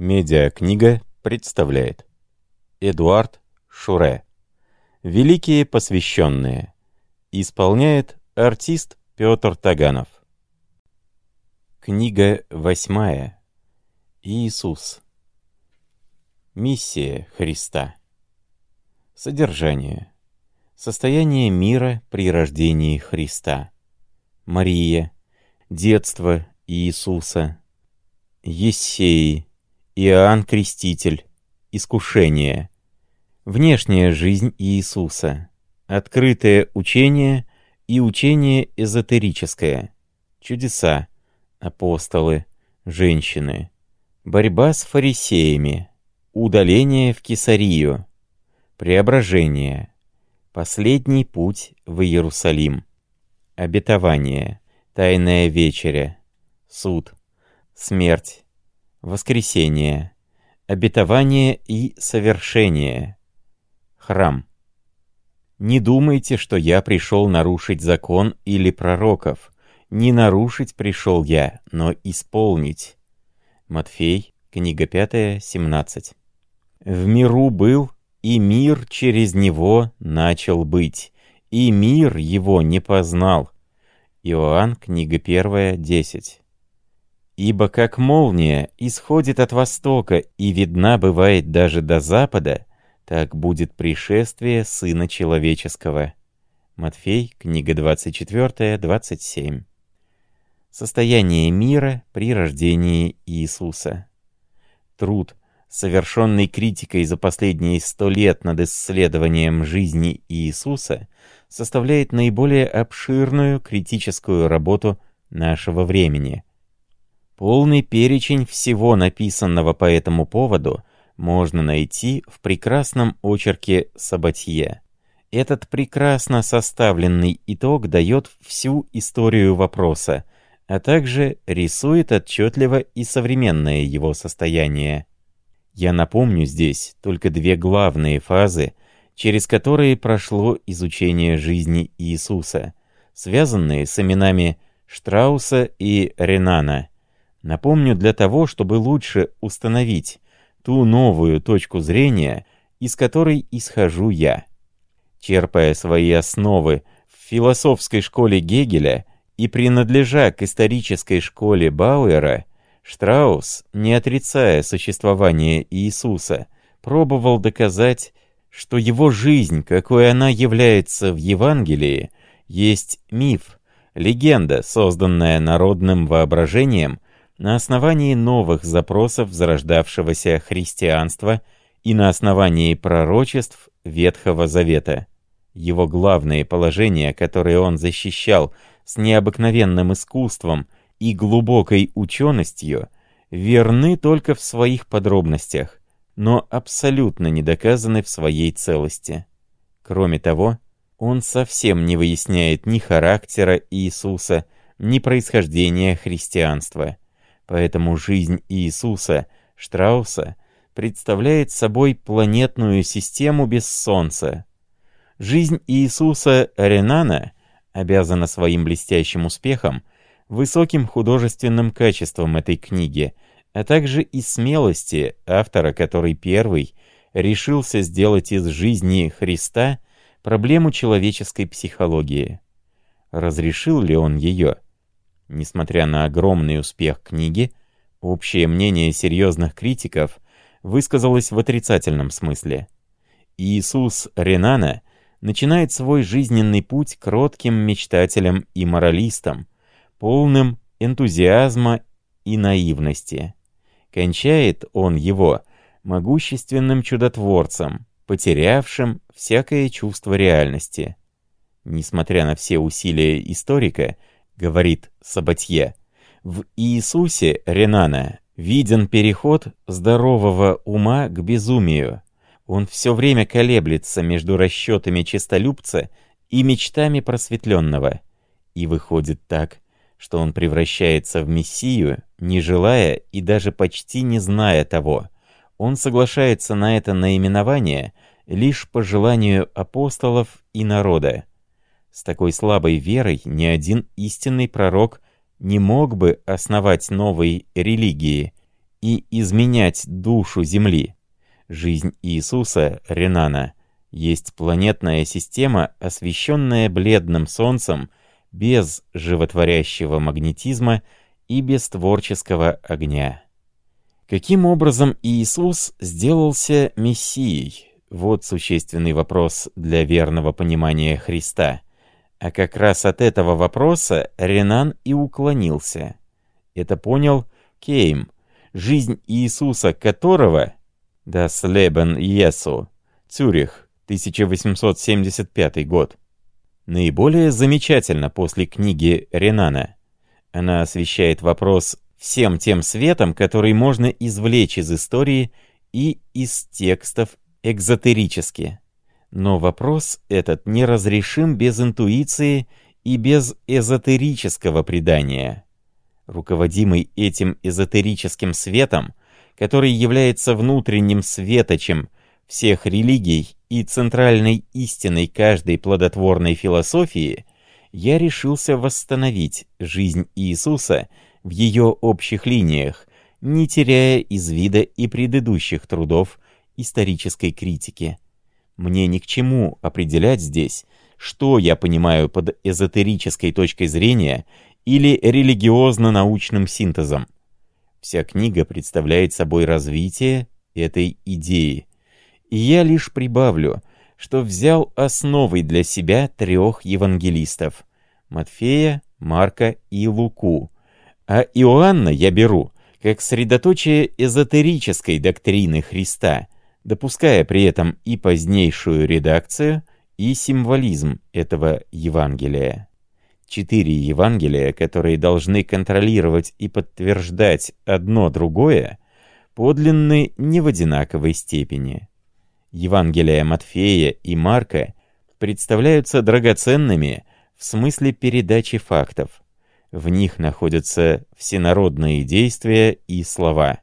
Медиакнига представляет Эдуард Шуре. Великие посвященные. Исполняет артист Петр Таганов. Книга восьмая. Иисус. Миссия Христа. Содержание. Состояние мира при рождении Христа. Мария. Детство Иисуса. Ессеи Иоанн Креститель. Искушение. Внешняя жизнь Иисуса. Открытое учение и учение эзотерическое. Чудеса. Апостолы. Женщины. Борьба с фарисеями. Удаление в Кесарию. Преображение. Последний путь в Иерусалим. Обетование. Тайная вечеря. Суд. Смерть воскресение, обетование и совершение, храм. Не думайте, что я пришел нарушить закон или пророков. Не нарушить пришел я, но исполнить. Матфей, книга 5, 17. В миру был, и мир через него начал быть, и мир его не познал. Иоанн, книга 1, 10. Ибо как молния исходит от востока и видна бывает даже до запада, так будет пришествие Сына Человеческого. Матфей, книга 24, 27. Состояние мира при рождении Иисуса. Труд, совершенный критикой за последние сто лет над исследованием жизни Иисуса, составляет наиболее обширную критическую работу нашего времени — Полный перечень всего написанного по этому поводу можно найти в прекрасном очерке Сабатье. Этот прекрасно составленный итог дает всю историю вопроса, а также рисует отчетливо и современное его состояние. Я напомню здесь только две главные фазы, через которые прошло изучение жизни Иисуса, связанные с именами Штрауса и Ренана, Напомню для того, чтобы лучше установить ту новую точку зрения, из которой исхожу я. Черпая свои основы в философской школе Гегеля и принадлежа к исторической школе Бауэра, Штраус, не отрицая существование Иисуса, пробовал доказать, что его жизнь, какой она является в Евангелии, есть миф, легенда, созданная народным воображением на основании новых запросов зарождавшегося христианства и на основании пророчеств Ветхого Завета. Его главные положения, которые он защищал с необыкновенным искусством и глубокой ученостью, верны только в своих подробностях, но абсолютно не доказаны в своей целости. Кроме того, он совсем не выясняет ни характера Иисуса, ни происхождения христианства. Поэтому жизнь Иисуса Штрауса представляет собой планетную систему без Солнца. Жизнь Иисуса Ренана обязана своим блестящим успехом высоким художественным качеством этой книги, а также и смелости автора, который первый решился сделать из жизни Христа проблему человеческой психологии. Разрешил ли он ее? Несмотря на огромный успех книги, общее мнение серьезных критиков высказалось в отрицательном смысле. Иисус Ренана начинает свой жизненный путь кротким мечтателем и моралистом, полным энтузиазма и наивности. Кончает он его могущественным чудотворцем, потерявшим всякое чувство реальности. Несмотря на все усилия историка, говорит Сабатье. В Иисусе Ренана виден переход здорового ума к безумию. Он все время колеблется между расчетами честолюбца и мечтами просветленного. И выходит так, что он превращается в Мессию, не желая и даже почти не зная того. Он соглашается на это наименование лишь по желанию апостолов и народа. С такой слабой верой ни один истинный пророк не мог бы основать новой религии и изменять душу Земли. Жизнь Иисуса, Ренана, есть планетная система, освещенная бледным солнцем, без животворящего магнетизма и без творческого огня. Каким образом Иисус сделался Мессией? Вот существенный вопрос для верного понимания Христа. А как раз от этого вопроса Ренан и уклонился. Это понял Кейм, жизнь Иисуса которого «Das Leben Jesu», Цюрих, 1875 год. Наиболее замечательно после книги Ренана. Она освещает вопрос всем тем светом, который можно извлечь из истории и из текстов экзотерически. Но вопрос этот неразрешим без интуиции и без эзотерического предания. Руководимый этим эзотерическим светом, который является внутренним светочем всех религий и центральной истиной каждой плодотворной философии, я решился восстановить жизнь Иисуса в ее общих линиях, не теряя из вида и предыдущих трудов исторической критики. Мне ни к чему определять здесь, что я понимаю под эзотерической точкой зрения или религиозно-научным синтезом. Вся книга представляет собой развитие этой идеи. И я лишь прибавлю, что взял основой для себя трех евангелистов — Матфея, Марка и Луку. А Иоанна я беру как средоточие эзотерической доктрины Христа, допуская при этом и позднейшую редакцию, и символизм этого Евангелия. Четыре Евангелия, которые должны контролировать и подтверждать одно другое, подлинны не в одинаковой степени. Евангелия Матфея и Марка представляются драгоценными в смысле передачи фактов. В них находятся всенародные действия и слова.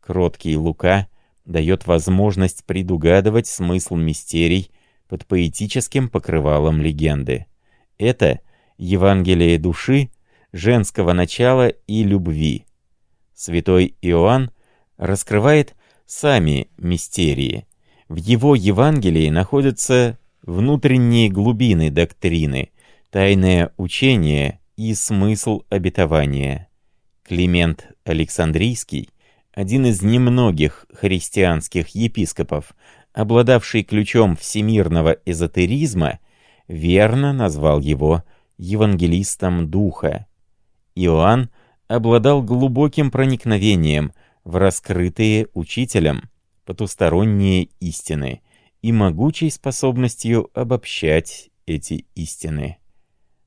Кроткий Лука дает возможность предугадывать смысл мистерий под поэтическим покрывалом легенды. Это Евангелие души, женского начала и любви. Святой Иоанн раскрывает сами мистерии. В его Евангелии находятся внутренние глубины доктрины, тайное учение и смысл обетования. Климент Александрийский один из немногих христианских епископов, обладавший ключом всемирного эзотеризма, верно назвал его евангелистом Духа. Иоанн обладал глубоким проникновением в раскрытые учителем потусторонние истины и могучей способностью обобщать эти истины.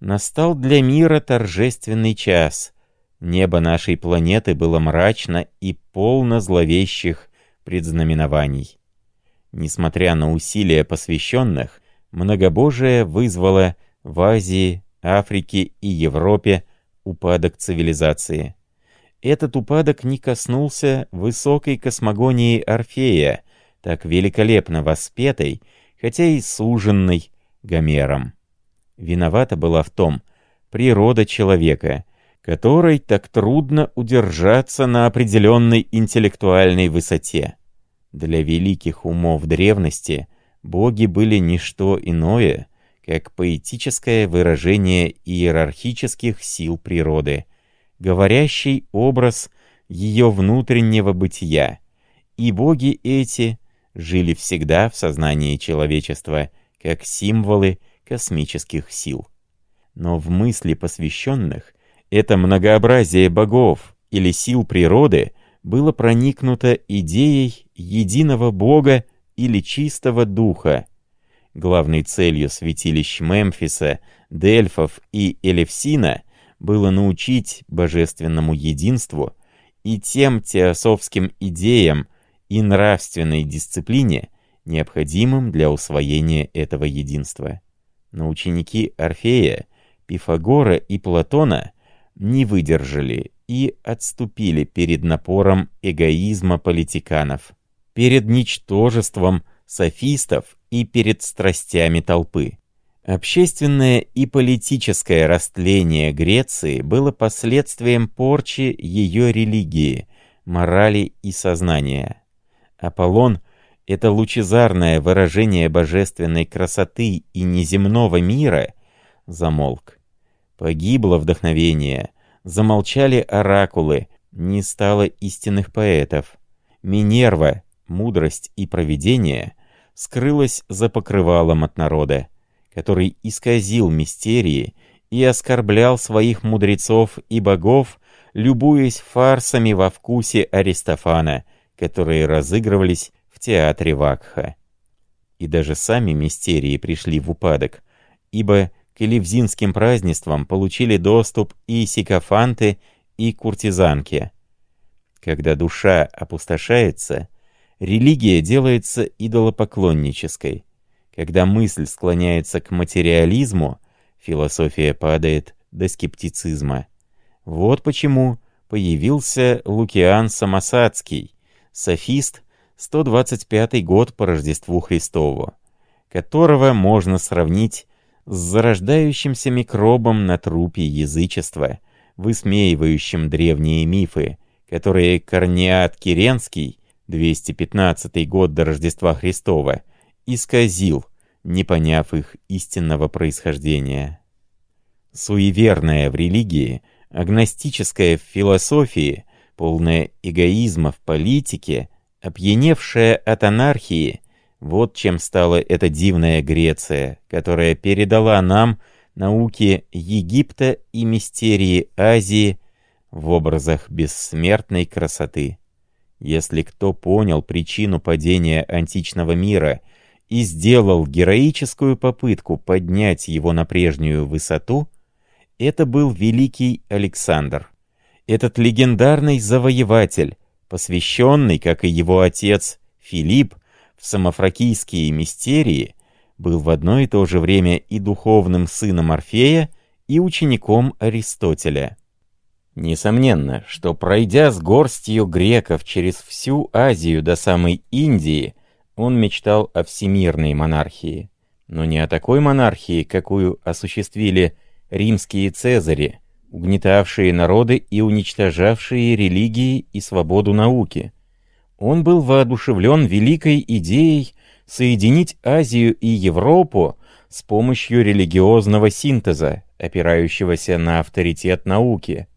Настал для мира торжественный час — Небо нашей планеты было мрачно и полно зловещих предзнаменований. Несмотря на усилия посвященных, многобожие вызвало в Азии, Африке и Европе упадок цивилизации. Этот упадок не коснулся высокой космогонии Орфея, так великолепно воспетой, хотя и суженной Гомером. Виновата была в том природа человека — которой так трудно удержаться на определенной интеллектуальной высоте. Для великих умов древности боги были не что иное, как поэтическое выражение иерархических сил природы, говорящий образ ее внутреннего бытия, и боги эти жили всегда в сознании человечества, как символы космических сил. Но в мысли посвященных это многообразие богов или сил природы было проникнуто идеей единого бога или чистого духа. Главной целью святилищ Мемфиса, Дельфов и Элевсина было научить божественному единству и тем теософским идеям и нравственной дисциплине, необходимым для усвоения этого единства. Но ученики Орфея, Пифагора и Платона — не выдержали и отступили перед напором эгоизма политиканов, перед ничтожеством софистов и перед страстями толпы. Общественное и политическое растление Греции было последствием порчи ее религии, морали и сознания. Аполлон — это лучезарное выражение божественной красоты и неземного мира, замолк. Погибло вдохновение, замолчали оракулы, не стало истинных поэтов. Минерва, мудрость и провидение скрылась за покрывалом от народа, который исказил мистерии и оскорблял своих мудрецов и богов, любуясь фарсами во вкусе Аристофана, которые разыгрывались в театре Вакха. И даже сами мистерии пришли в упадок, ибо к элевзинским празднествам получили доступ и сикофанты, и куртизанки. Когда душа опустошается, религия делается идолопоклоннической. Когда мысль склоняется к материализму, философия падает до скептицизма. Вот почему появился Лукиан Самосадский, софист, 125 год по Рождеству Христову, которого можно сравнить с зарождающимся микробом на трупе язычества, высмеивающим древние мифы, которые Корнеат Киренский, 215 год до Рождества Христова, исказил, не поняв их истинного происхождения. Суеверная в религии, агностическая в философии, полная эгоизма в политике, опьяневшая от анархии, вот чем стала эта дивная Греция, которая передала нам науки Египта и мистерии Азии в образах бессмертной красоты. Если кто понял причину падения античного мира и сделал героическую попытку поднять его на прежнюю высоту, это был великий Александр. Этот легендарный завоеватель, посвященный, как и его отец Филипп, самофракийские мистерии, был в одно и то же время и духовным сыном Орфея, и учеником Аристотеля. Несомненно, что пройдя с горстью греков через всю Азию до самой Индии, он мечтал о всемирной монархии. Но не о такой монархии, какую осуществили римские цезари, угнетавшие народы и уничтожавшие религии и свободу науки. Он был воодушевлен великой идеей соединить Азию и Европу с помощью религиозного синтеза, опирающегося на авторитет науки.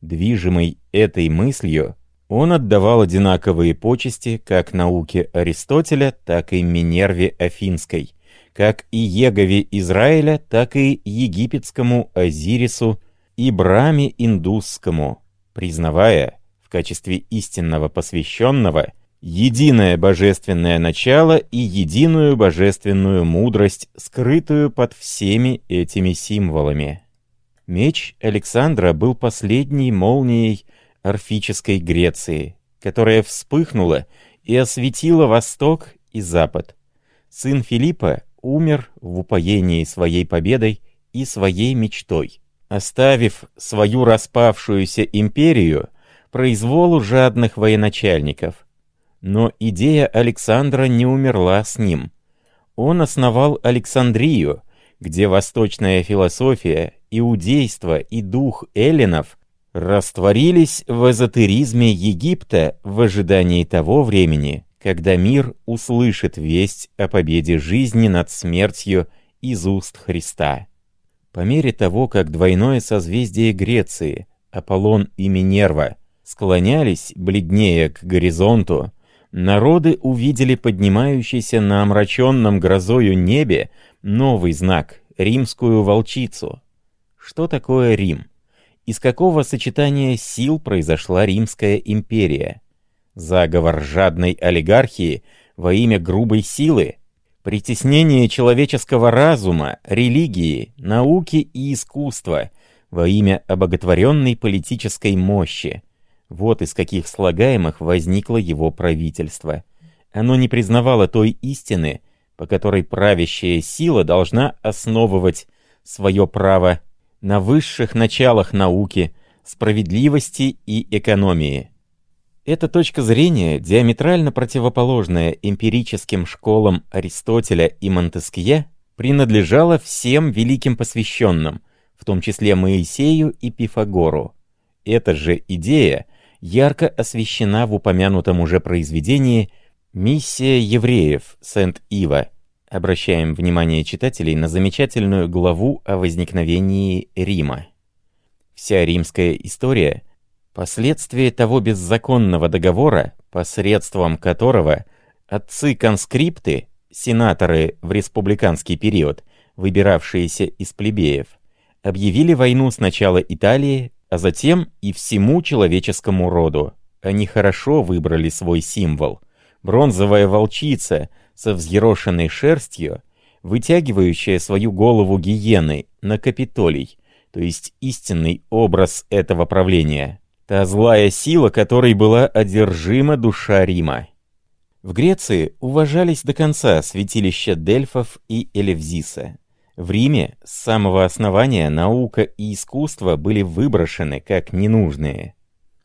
Движимый этой мыслью, он отдавал одинаковые почести как науке Аристотеля, так и Минерве Афинской, как и Егове Израиля, так и египетскому Азирису и Браме Индусскому, признавая в качестве истинного посвященного единое божественное начало и единую божественную мудрость, скрытую под всеми этими символами. Меч Александра был последней молнией орфической Греции, которая вспыхнула и осветила восток и запад. Сын Филиппа умер в упоении своей победой и своей мечтой, оставив свою распавшуюся империю произволу жадных военачальников — но идея Александра не умерла с ним. Он основал Александрию, где восточная философия, иудейство и дух эллинов растворились в эзотеризме Египта в ожидании того времени, когда мир услышит весть о победе жизни над смертью из уст Христа. По мере того, как двойное созвездие Греции, Аполлон и Минерва, склонялись, бледнее к горизонту, народы увидели поднимающийся на омраченном грозою небе новый знак — римскую волчицу. Что такое Рим? Из какого сочетания сил произошла Римская империя? Заговор жадной олигархии во имя грубой силы? Притеснение человеческого разума, религии, науки и искусства во имя обоготворенной политической мощи? Вот из каких слагаемых возникло его правительство. Оно не признавало той истины, по которой правящая сила должна основывать свое право на высших началах науки, справедливости и экономии. Эта точка зрения, диаметрально противоположная эмпирическим школам Аристотеля и Монтескье, принадлежала всем великим посвященным, в том числе Моисею и Пифагору. Эта же идея ярко освещена в упомянутом уже произведении «Миссия евреев Сент-Ива». Обращаем внимание читателей на замечательную главу о возникновении Рима. Вся римская история — последствие того беззаконного договора, посредством которого отцы-конскрипты, сенаторы в республиканский период, выбиравшиеся из плебеев, объявили войну сначала Италии, а затем и всему человеческому роду. Они хорошо выбрали свой символ. Бронзовая волчица со взъерошенной шерстью, вытягивающая свою голову гиены на Капитолий, то есть истинный образ этого правления. Та злая сила, которой была одержима душа Рима. В Греции уважались до конца святилища Дельфов и Элевзиса. В Риме с самого основания наука и искусство были выброшены как ненужные.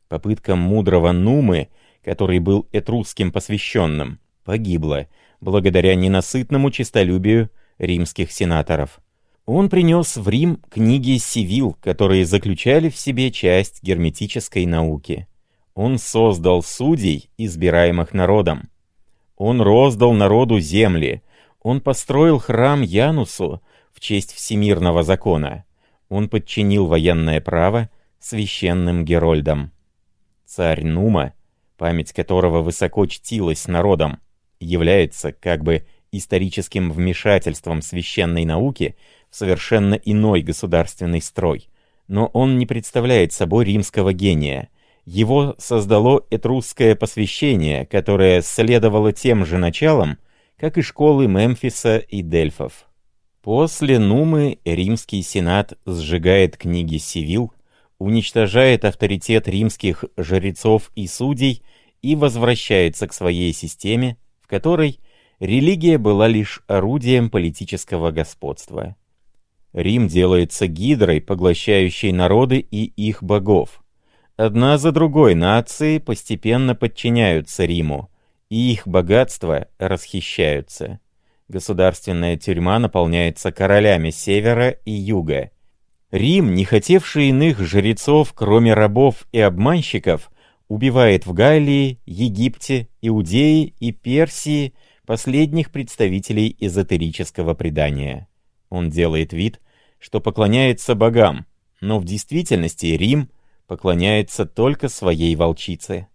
Попытка мудрого Нумы, который был этрусским посвященным, погибла благодаря ненасытному честолюбию римских сенаторов. Он принес в Рим книги Сивил, которые заключали в себе часть герметической науки. Он создал судей, избираемых народом. Он роздал народу земли. Он построил храм Янусу, в честь всемирного закона. Он подчинил военное право священным герольдам. Царь Нума, память которого высоко чтилась народом, является как бы историческим вмешательством священной науки в совершенно иной государственный строй. Но он не представляет собой римского гения. Его создало этрусское посвящение, которое следовало тем же началам, как и школы Мемфиса и Дельфов. После Нумы римский сенат сжигает книги Сивил, уничтожает авторитет римских жрецов и судей и возвращается к своей системе, в которой религия была лишь орудием политического господства. Рим делается гидрой, поглощающей народы и их богов. Одна за другой нации постепенно подчиняются Риму, и их богатства расхищаются. Государственная тюрьма наполняется королями севера и юга. Рим, не хотевший иных жрецов, кроме рабов и обманщиков, убивает в Галлии, Египте, Иудее и Персии последних представителей эзотерического предания. Он делает вид, что поклоняется богам, но в действительности Рим поклоняется только своей волчице.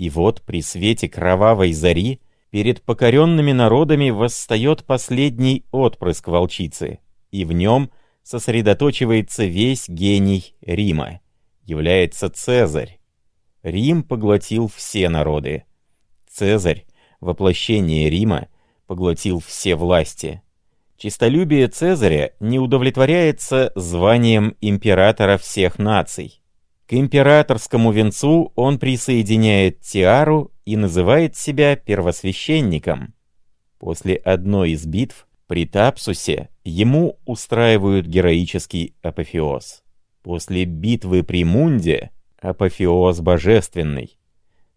И вот при свете кровавой зари перед покоренными народами восстает последний отпрыск волчицы, и в нем сосредоточивается весь гений Рима, является Цезарь. Рим поглотил все народы. Цезарь, воплощение Рима, поглотил все власти. Чистолюбие Цезаря не удовлетворяется званием императора всех наций. К императорскому венцу он присоединяет тиару и называет себя первосвященником. После одной из битв при Тапсусе ему устраивают героический апофеоз. После битвы при Мунде — апофеоз божественный.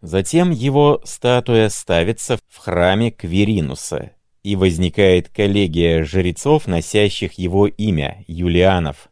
Затем его статуя ставится в храме Кверинуса, и возникает коллегия жрецов, носящих его имя, Юлианов.